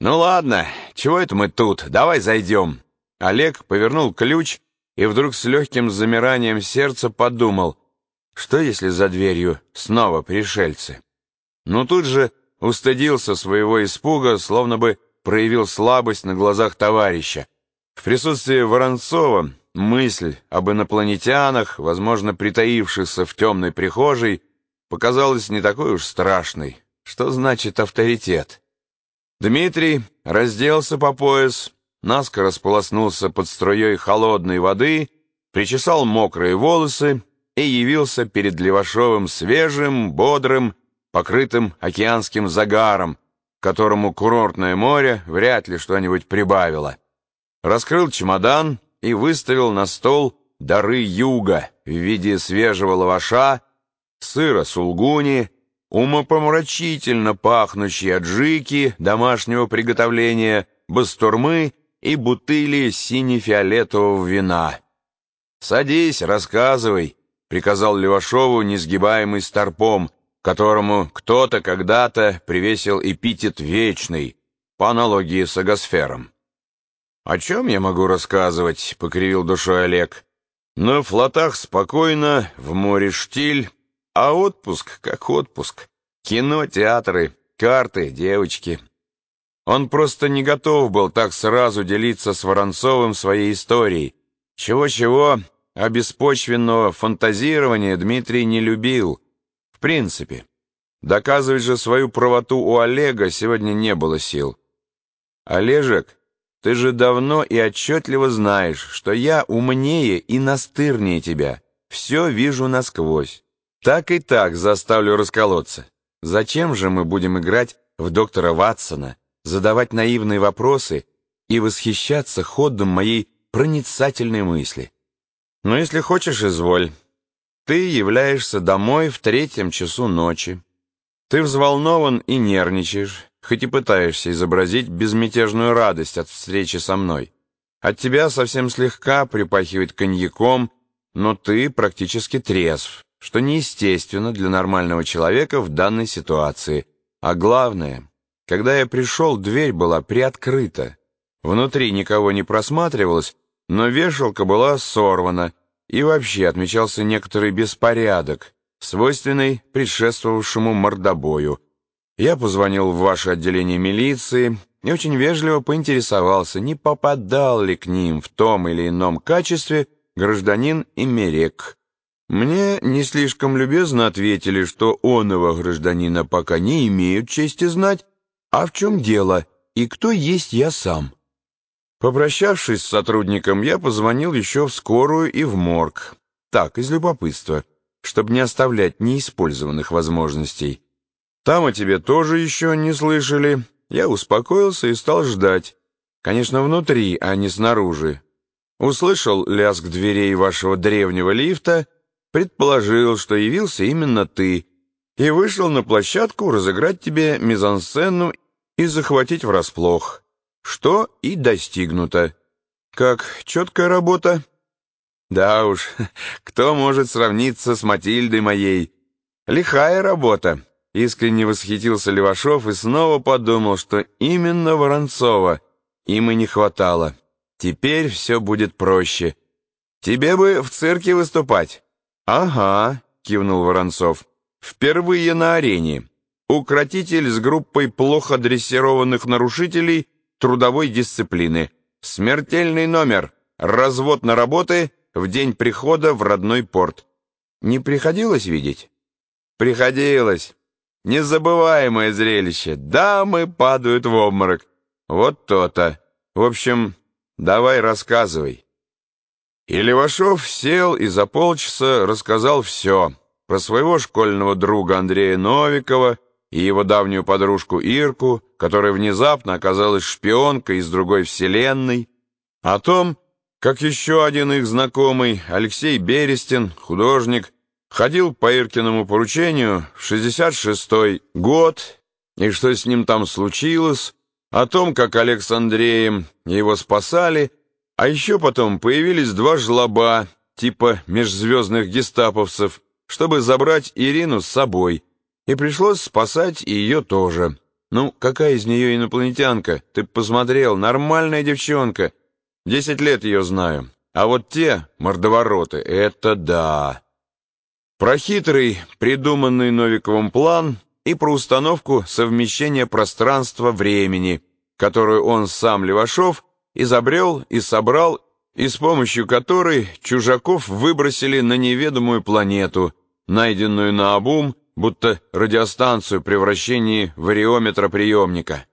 «Ну ладно, чего это мы тут? Давай зайдем». Олег повернул ключ и вдруг с легким замиранием сердца подумал, что если за дверью снова пришельцы? Но тут же устыдился своего испуга, словно бы проявил слабость на глазах товарища. В присутствии Воронцова мысль об инопланетянах, возможно, притаившихся в темной прихожей, показалась не такой уж страшной. Что значит авторитет? Дмитрий разделся по пояс, наскоро сполоснулся под струей холодной воды, причесал мокрые волосы и явился перед Левашовым свежим, бодрым, покрытым океанским загаром, которому курортное море вряд ли что-нибудь прибавило. Раскрыл чемодан и выставил на стол дары юга в виде свежего лаваша, сыра сулгуни, умопомрачительно пахнущие аджики домашнего приготовления, бастурмы и бутыли сине-фиолетового вина. «Садись, рассказывай», — приказал Левашову несгибаемый старпом, которому кто-то когда-то привесил эпитет «вечный», по аналогии с агосфером. «О чем я могу рассказывать?» — покривил душой Олег. «На флотах спокойно, в море штиль, а отпуск как отпуск. Кино, театры, карты, девочки. Он просто не готов был так сразу делиться с Воронцовым своей историей. Чего-чего, а беспочвенного фантазирования Дмитрий не любил. В принципе. Доказывать же свою правоту у Олега сегодня не было сил. «Олежек, ты же давно и отчетливо знаешь, что я умнее и настырнее тебя. Все вижу насквозь. Так и так заставлю расколоться. Зачем же мы будем играть в доктора Ватсона, задавать наивные вопросы и восхищаться ходом моей проницательной мысли? Но если хочешь, изволь. Ты являешься домой в третьем часу ночи. Ты взволнован и нервничаешь, хоть и пытаешься изобразить безмятежную радость от встречи со мной. От тебя совсем слегка припахивает коньяком, но ты практически трезв что неестественно для нормального человека в данной ситуации. А главное, когда я пришел, дверь была приоткрыта. Внутри никого не просматривалось, но вешалка была сорвана, и вообще отмечался некоторый беспорядок, свойственный предшествовавшему мордобою. Я позвонил в ваше отделение милиции и очень вежливо поинтересовался, не попадал ли к ним в том или ином качестве гражданин Имерек. Мне не слишком любезно ответили, что оного гражданина пока не имеют чести знать, а в чем дело и кто есть я сам. Попрощавшись с сотрудником, я позвонил еще в скорую и в морг. Так, из любопытства, чтобы не оставлять неиспользованных возможностей. Там о тебе тоже еще не слышали. Я успокоился и стал ждать. Конечно, внутри, а не снаружи. Услышал лязг дверей вашего древнего лифта — предположил, что явился именно ты, и вышел на площадку разыграть тебе мизансцену и захватить врасплох, что и достигнуто. Как четкая работа? Да уж, кто может сравниться с Матильдой моей? Лихая работа. Искренне восхитился Левашов и снова подумал, что именно Воронцова им и не хватало. Теперь все будет проще. Тебе бы в цирке выступать. «Ага», — кивнул Воронцов, — «впервые на арене. Укротитель с группой плохо дрессированных нарушителей трудовой дисциплины. Смертельный номер. Развод на работы в день прихода в родной порт. Не приходилось видеть? Приходилось. Незабываемое зрелище. Дамы падают в обморок. Вот то-то. В общем, давай рассказывай. И Левашов сел и за полчаса рассказал все про своего школьного друга Андрея Новикова и его давнюю подружку Ирку, которая внезапно оказалась шпионкой из другой вселенной, о том, как еще один их знакомый, Алексей Берестин, художник, ходил по Иркиному поручению в 66-й год, и что с ним там случилось, о том, как Олег Андреем его спасали, а еще потом появились два жлоба, типа межзвездных гестаповцев, чтобы забрать Ирину с собой, и пришлось спасать ее тоже. Ну, какая из нее инопланетянка? Ты посмотрел, нормальная девчонка. Десять лет ее знаю. А вот те, мордовороты, это да. Про хитрый, придуманный Новиковым план и про установку совмещения пространства-времени, которую он сам, Левашов, изобрел и собрал, и с помощью которой чужаков выбросили на неведомую планету, найденную на обум, будто радиостанцию при вращении вариометра приемника.